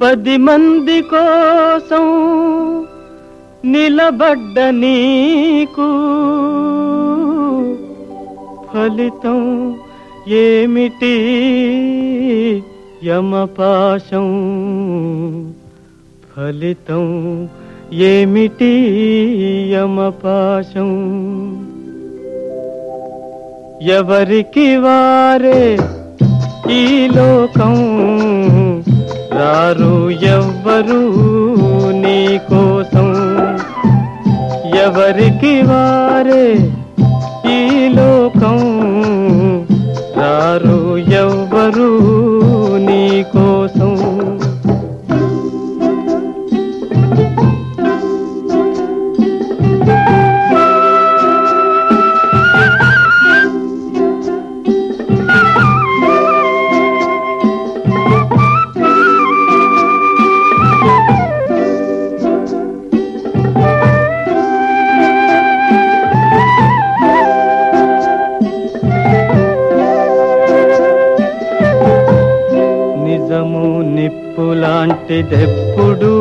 పది మంది కోసం నిలబడ్డ నీకు ఫలితం ఏమిటి? యమపాశం ఫలితం ఏమిటి? యమపాశం ఎవరికి వారే ఈ లోకం? రారు ఎవ్వరు నీ కోసం. ఎవరికి వారే ఈ లోకం? రారు ఎవ్వరు నిప్పులాంటిదెప్పుడు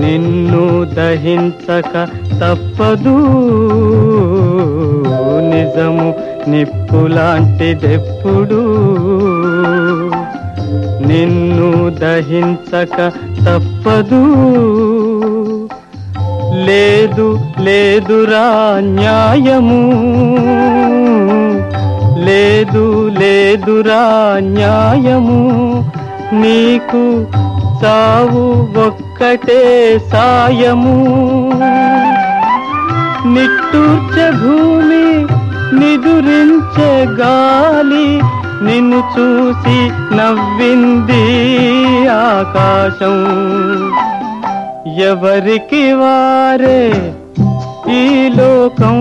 నిన్ను దహించక తప్పదు. నిజము నిప్పులాంటిదెప్పుడు నిన్ను దహించక తప్పదు. లేదు లేదురా న్యాయము. లేదు లేదురా న్యాయము. నీకు చావు ఒక్కటే సాయము. నిట్టూర్చే భూమి నిదురించే గాలి నిన్ను చూసి నవ్వింది ఆకాశం. ఎవరికి వారే ఈ లోకం?